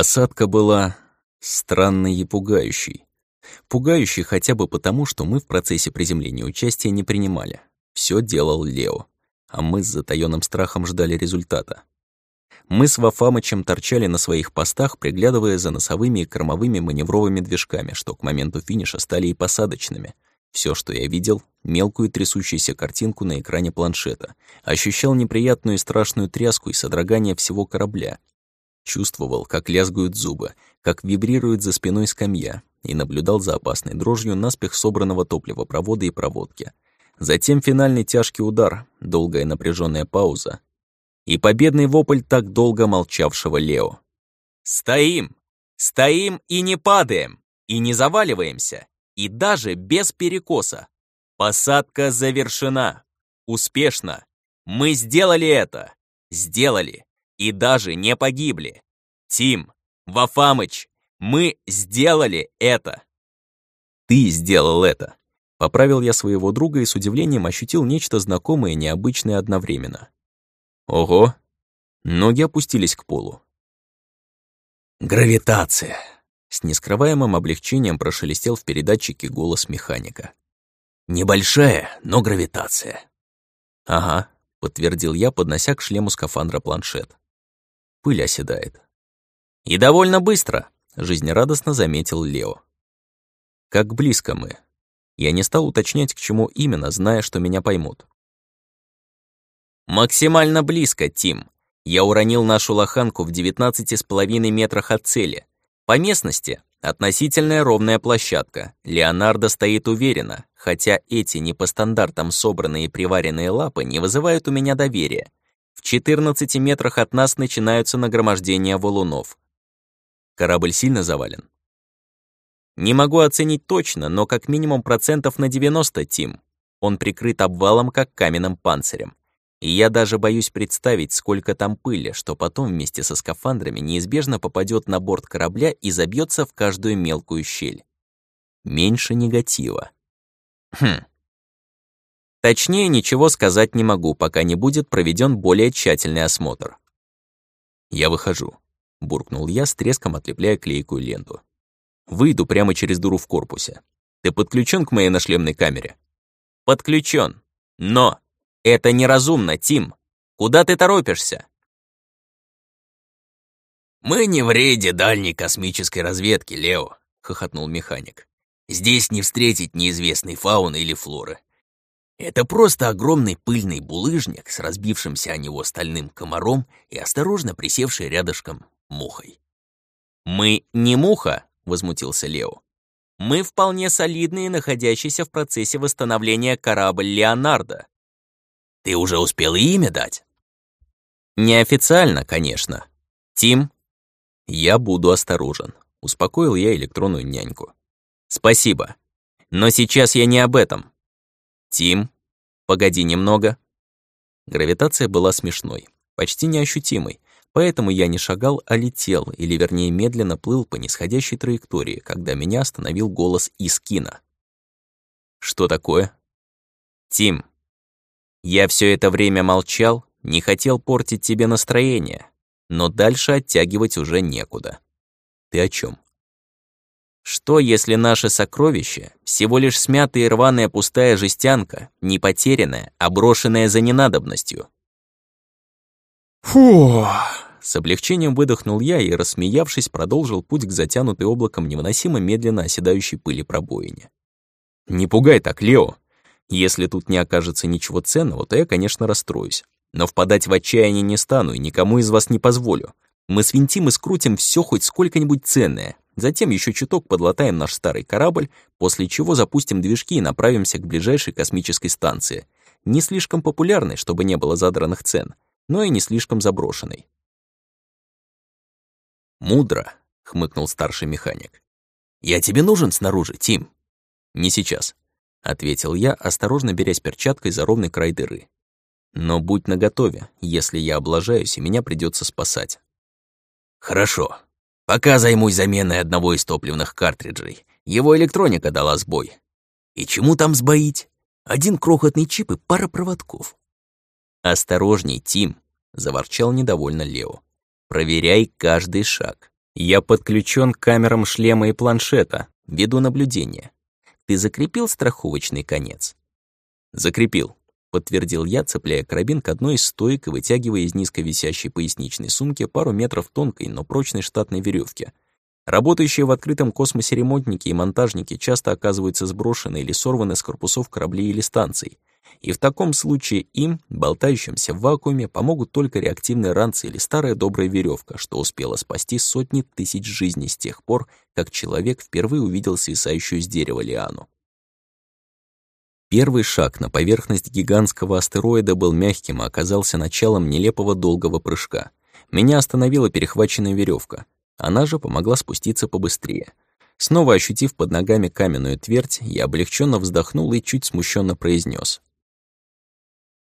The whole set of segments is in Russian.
Посадка была странной и пугающей. Пугающей хотя бы потому, что мы в процессе приземления участия не принимали. Все делал Лео, а мы с затаённым страхом ждали результата. Мы с Вафамычем торчали на своих постах, приглядывая за носовыми и кормовыми маневровыми движками, что к моменту финиша стали и посадочными. Все, что я видел, мелкую трясущуюся картинку на экране планшета, ощущал неприятную и страшную тряску и содрогание всего корабля. Чувствовал, как лязгают зубы, как вибрирует за спиной скамья, и наблюдал за опасной дрожью наспех собранного топливопровода и проводки. Затем финальный тяжкий удар, долгая напряженная пауза, и победный вопль так долго молчавшего Лео. «Стоим! Стоим и не падаем! И не заваливаемся! И даже без перекоса! Посадка завершена! Успешно! Мы сделали это! Сделали! И даже не погибли! Тим! Вафамыч! Мы сделали это!» «Ты сделал это!» Поправил я своего друга и с удивлением ощутил нечто знакомое и необычное одновременно. Ого! Ноги опустились к полу. «Гравитация!» С нескрываемым облегчением прошелестел в передатчике голос механика. «Небольшая, но гравитация». «Ага», — подтвердил я, поднося к шлему скафандра планшет. Пыль оседает. «И довольно быстро», — жизнерадостно заметил Лео. «Как близко мы». Я не стал уточнять, к чему именно, зная, что меня поймут. «Максимально близко, Тим. Я уронил нашу лоханку в 19,5 метрах от цели. По местности — относительная ровная площадка. Леонардо стоит уверенно, хотя эти не по стандартам собранные и приваренные лапы не вызывают у меня доверия. В 14 метрах от нас начинаются нагромождения валунов. Корабль сильно завален. Не могу оценить точно, но как минимум процентов на 90, Тим. Он прикрыт обвалом, как каменным панцирем. И я даже боюсь представить, сколько там пыли, что потом вместе со скафандрами неизбежно попадет на борт корабля и забьется в каждую мелкую щель. Меньше негатива. Хм. Точнее, ничего сказать не могу, пока не будет проведен более тщательный осмотр. «Я выхожу», — буркнул я, с треском отлепляя клейкую ленту. «Выйду прямо через дуру в корпусе. Ты подключен к моей нашлемной камере?» «Подключен. Но это неразумно, Тим. Куда ты торопишься? «Мы не в рейде дальней космической разведки, Лео», — хохотнул механик. «Здесь не встретить неизвестной фауны или флоры. Это просто огромный пыльный булыжник с разбившимся о него стальным комаром и осторожно присевшей рядышком мухой». «Мы не муха», — возмутился Лео. «Мы вполне солидные, находящиеся в процессе восстановления корабль Леонардо. Ты уже успел имя дать?» «Неофициально, конечно. Тим?» «Я буду осторожен», — успокоил я электронную няньку. «Спасибо. Но сейчас я не об этом. Тим, погоди немного». Гравитация была смешной, почти неощутимой, поэтому я не шагал, а летел, или вернее медленно плыл по нисходящей траектории, когда меня остановил голос из кино. «Что такое?» «Тим, я все это время молчал, не хотел портить тебе настроение, но дальше оттягивать уже некуда. Ты о чем? Что, если наше сокровище — всего лишь смятая и рваная пустая жестянка, не потерянная, а брошенная за ненадобностью? Фу! С облегчением выдохнул я и, рассмеявшись, продолжил путь к затянутой облаком невыносимо медленно оседающей пыли пробоине. «Не пугай так, Лео!» Если тут не окажется ничего ценного, то я, конечно, расстроюсь. Но впадать в отчаяние не стану и никому из вас не позволю. Мы свинтим и скрутим все хоть сколько-нибудь ценное. Затем еще чуток подлатаем наш старый корабль, после чего запустим движки и направимся к ближайшей космической станции. Не слишком популярной, чтобы не было задранных цен, но и не слишком заброшенной. «Мудро», — хмыкнул старший механик. «Я тебе нужен снаружи, Тим?» «Не сейчас. — ответил я, осторожно берясь перчаткой за ровный край дыры. «Но будь наготове, если я облажаюсь, и меня придется спасать». «Хорошо. Пока займусь заменой одного из топливных картриджей. Его электроника дала сбой. И чему там сбоить? Один крохотный чип и пара проводков». «Осторожней, Тим», — заворчал недовольно Лео. «Проверяй каждый шаг. Я подключен к камерам шлема и планшета, веду наблюдение. Ты закрепил страховочный конец? Закрепил, подтвердил я, цепляя карабин к одной из стоек и вытягивая из низко висящей поясничной сумки пару метров тонкой, но прочной штатной веревки. Работающие в открытом космосе ремонтники и монтажники часто оказываются сброшены или сорваны с корпусов кораблей или станций. И в таком случае им, болтающимся в вакууме, помогут только реактивные ранцы или старая добрая веревка, что успела спасти сотни тысяч жизней с тех пор, как человек впервые увидел свисающую с дерева лиану. Первый шаг на поверхность гигантского астероида был мягким и оказался началом нелепого долгого прыжка. Меня остановила перехваченная веревка. Она же помогла спуститься побыстрее. Снова ощутив под ногами каменную твердь, я облегченно вздохнул и чуть смущенно произнес: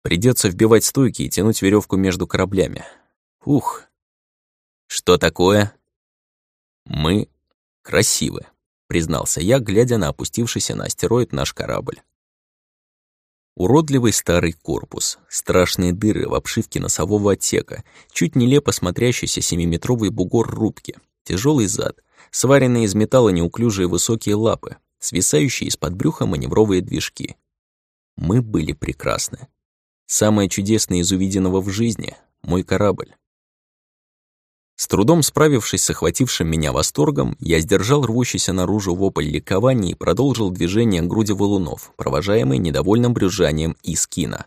Придется вбивать стойки и тянуть веревку между кораблями. Ух. Что такое? Мы красивы, признался я, глядя на опустившийся на астероид наш корабль. Уродливый старый корпус, страшные дыры в обшивке носового отсека, чуть нелепо смотрящийся семиметровый бугор рубки, тяжелый зад, сваренные из металла неуклюжие высокие лапы, свисающие из-под брюха маневровые движки. Мы были прекрасны. Самое чудесное из увиденного в жизни — мой корабль. С трудом справившись с охватившим меня восторгом, я сдержал рвущийся наружу вопль ликования и продолжил движение груди валунов, провожаемый недовольным брюзжанием из кино.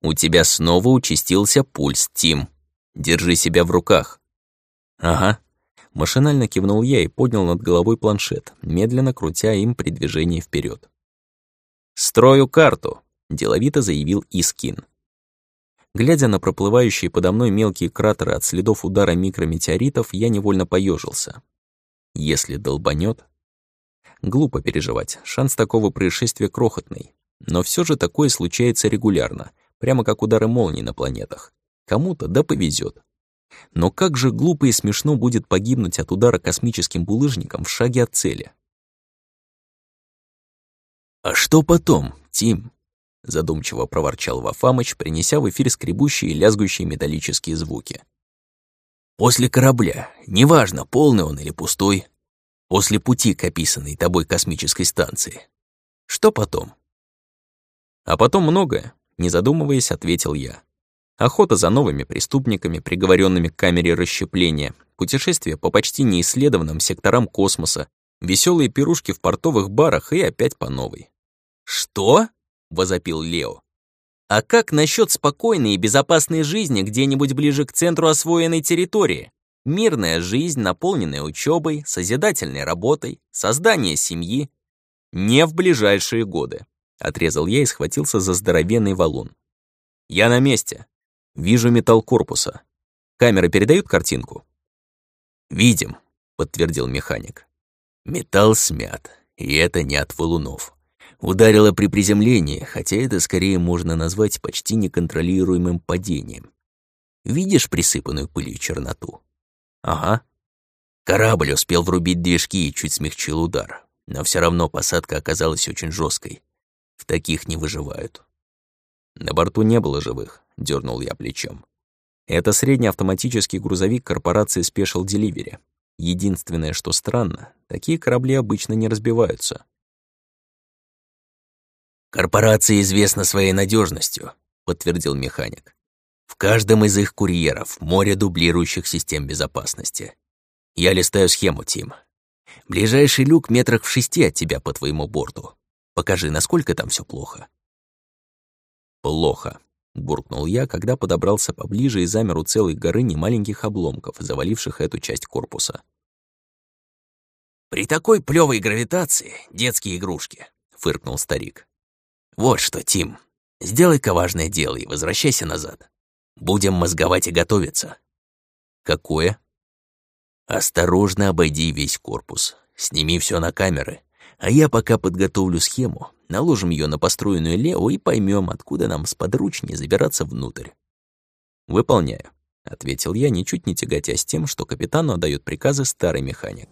«У тебя снова участился пульс, Тим. Держи себя в руках». «Ага». Машинально кивнул я и поднял над головой планшет, медленно крутя им при движении вперед. «Строю карту», — деловито заявил Искин. Глядя на проплывающие подо мной мелкие кратеры от следов удара микрометеоритов, я невольно поежился. Если долбанет, Глупо переживать, шанс такого происшествия крохотный. Но все же такое случается регулярно, прямо как удары молний на планетах. Кому-то да повезет. Но как же глупо и смешно будет погибнуть от удара космическим булыжником в шаге от цели. «А что потом, Тим?» Задумчиво проворчал Вафамыч, принеся в эфир скребущие и лязгущие металлические звуки. «После корабля, неважно, полный он или пустой, после пути к описанной тобой космической станции. Что потом?» «А потом многое», — не задумываясь, ответил я. Охота за новыми преступниками, приговоренными к камере расщепления, путешествия по почти неисследованным секторам космоса, веселые пирушки в портовых барах и опять по новой. «Что?» Возопил Лео. А как насчет спокойной и безопасной жизни где-нибудь ближе к центру освоенной территории? Мирная жизнь, наполненная учебой, созидательной работой, создание семьи. Не в ближайшие годы. Отрезал я и схватился за здоровенный валун. Я на месте. Вижу металл корпуса. Камеры передают картинку? Видим, подтвердил механик. Металл смят, и это не от валунов. Ударило при приземлении, хотя это скорее можно назвать почти неконтролируемым падением. Видишь присыпанную пылью черноту? Ага. Корабль успел врубить движки и чуть смягчил удар, но все равно посадка оказалась очень жесткой. В таких не выживают. На борту не было живых, дернул я плечом. Это средний автоматический грузовик корпорации Special Delivery. Единственное, что странно, такие корабли обычно не разбиваются. Корпорация известна своей надежностью, подтвердил механик. В каждом из их курьеров море дублирующих систем безопасности. Я листаю схему, Тим. Ближайший люк метрах в шести от тебя по твоему борту. Покажи, насколько там все плохо. Плохо, буркнул я, когда подобрался поближе и замер у целой горы немаленьких обломков, заваливших эту часть корпуса. «При такой плевой гравитации детские игрушки», — фыркнул старик. Вот что, Тим, сделай-ка важное дело и возвращайся назад. Будем мозговать и готовиться. Какое? Осторожно обойди весь корпус. Сними все на камеры. А я пока подготовлю схему, наложим ее на построенную Лео и поймем, откуда нам сподручнее забираться внутрь. «Выполняю», — ответил я, ничуть не тяготясь тем, что капитану отдает приказы старый механик.